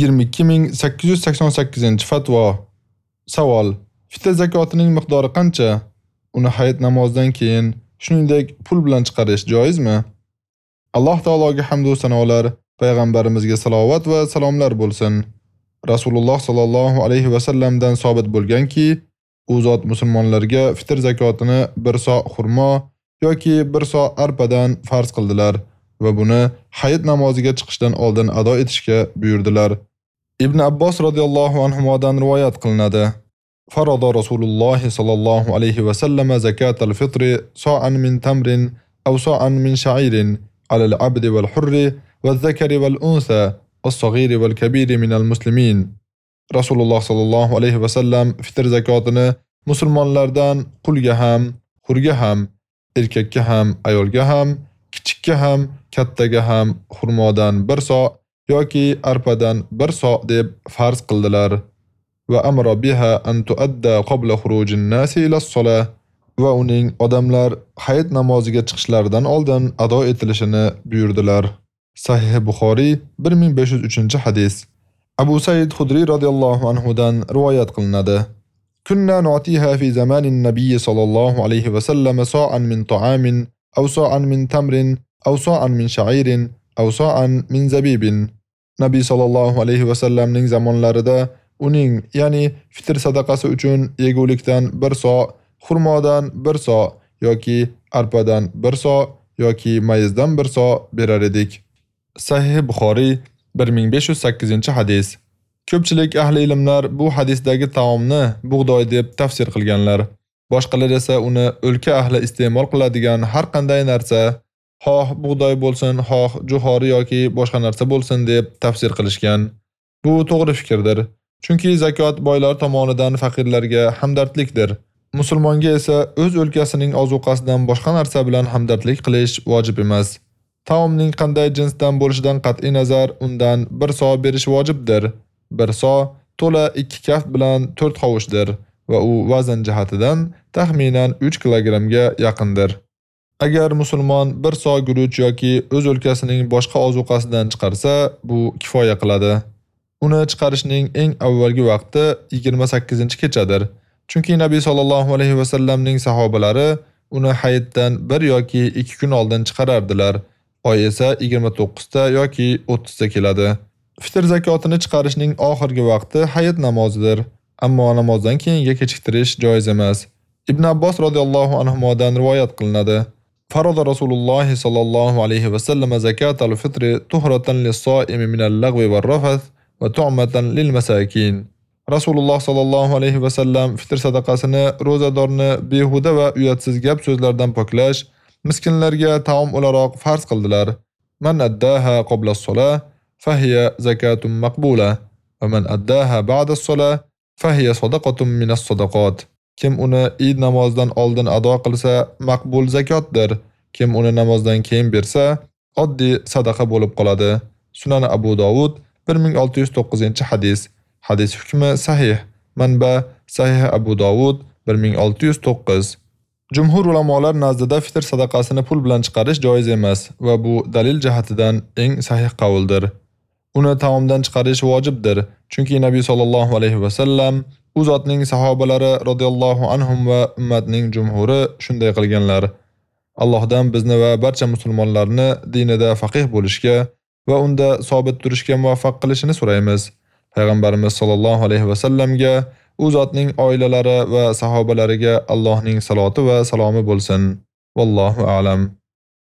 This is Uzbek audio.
22888-fatvo. Savol: Fitr zakotining miqdori qancha? Uni hayit namozidan keyin, shuningdek, pul bilan chiqarish joizmi? Alloh taologa hamd va sanolar, payg'ambarimizga salovat va salomlar bo'lsin. Rasululloh sallallohu alayhi va sallamdan sabit bo'lganki, u zot musulmonlarga fitr zakotini bir so xurmo yoki bir so arpadan farz qildilar va buni hayit namoziga chiqishdan oldin ado etishga buyurdilar. Ibn Abbos radhiyallohu anhu modan rivoyat qilinadi. Farada Rasululloh sallallohu alayhi va sallam al-fitr so'an min tamrin aw so'an min sha'irin ala al-abdi wal hurri wal zakari wal unsa was-saghiri wal kabiri min al-muslimin. Rasululloh sallallohu alayhi va sallam fitr zakotini musulmonlardan qulga ham, hurga ham, erkakka ham, ayolga ham kichikka ham, kattaga ham xurmodan 1 so yoki arpadan 1 so deb farz qildilar va amro biha an tuadda qabla khurujin nasi ila sola va uning odamlar hayit namoziga chiqishlaridan oldin ado etilishini buyurdilar. Sahih Buxoriy 1503-hadis. Abu Said Hudri radhiyallohu anhu dan rivoyat qilinadi. Kunna natiha fi zamanin nabiy sallallohu alayhi va sallam sa'an min ta'amin أو صاعا من تمر أو صاعا من شعير أو صاعا من زبيب Nabiy sallallohu alayhi va sallamning zamonlarida uning, ya'ni fitr sadaqasi uchun yegulikdan bir so, xurmodan bir so yoki arpadan bir so yoki mayizdan bir so berar edik. Sahih Buxoriy 1508-hadis. Ko'pchilik ahli ilmlar bu hadisdagi taomni bug'doy deb tafsir qilganlar. Boshqalar esa uni o'lka ahli iste'mol qiladigan har qanday narsa, xoh bug'doy bo'lsin, xoh juhori yoki boshqa narsa bo'lsin deb tafsir qilishgan. Bu to'g'ri fikrdir. Chunki zakot boylar tomonidan faqirlarga hamdardlikdir. Musulmonga esa o'z o'lkasining ozuqasidan boshqa narsa bilan hamdardlik qilish vojib emas. Taomning qanday jinsdan bo'lishidan qat'i nazar undan bir so berish vojibdir. Bir so to'la 2 kaft bilan 4 xovushdir. Va u vazn jihatidan taxminan 3 kilogramga yaqindir. Agar musulmon bir so guruch yoki o'z o'lkasining boshqa ozuqasidan chiqarsa, bu kifoya qiladi. Uni chiqarishning eng avvalgi vaqti 28-kechadir. Chunki Nabiy sallallohu alayhi va sallamning sahobalari uni hayitdan 1 yoki 2 kun oldin chiqarardilar. Oy esa 29 ta yoki 30 ta keladi. Fitr zakotini chiqarishning oxirgi vaqti hayit namozidir, ammo namozdan keyinga kechiktirish joiz emas. Ibn Abbos radhiyallohu anhumodan rivoyat qilinadi. Faroda Rasululloh sallallohu alayhi va sallam zakatul fitri tuhratan lis-soimi min al-lagwi war-rafath va tu'matan lil-masakin. Rasululloh sallallohu alayhi va sallam fitr sadaqasini ro'zadorni behuda va uyatsiz gap so'zlardan poklash, miskinlarga taom o'laroq farz qildilar. Man addaha qabla as-sola fahiya zakatun maqbula va man addaha ba'da as-sola fahiya sadaqatun minas sadaqat. Kim uni Eid namozidan oldin ado qilsa, maqbul zakotdir. Kim uni namozdan keyin bersa, oddiy sadaqa bo'lib qoladi. Sunan Abu Dovud 1609-hadis. Hadis hukmi sahih. Manba Sahih Abu Dovud 1609. Jumhur ulamolar nazdida fitr sadaqasini pul bilan chiqarish joiz emas va bu dalil jihatidan eng sahih qavldir. Uni taomdan chiqarish vojibdir, chunki Nabiy sallallohu alayhi va sallam u zotning sahobalari radhiyallohu anhum va ummatning jumhuri shunday qilganlar. Allohdan bizni va barcha musulmonlarni dinida faqih bo'lishga va unda sobit turishga muvaffaq qilishini so'raymiz. Payg'ambarimiz sallallohu alayhi va sallamga, u zotning oilalari va sahobalariga Allohning saloti va salomi bo'lsin. Vallohu a'lam.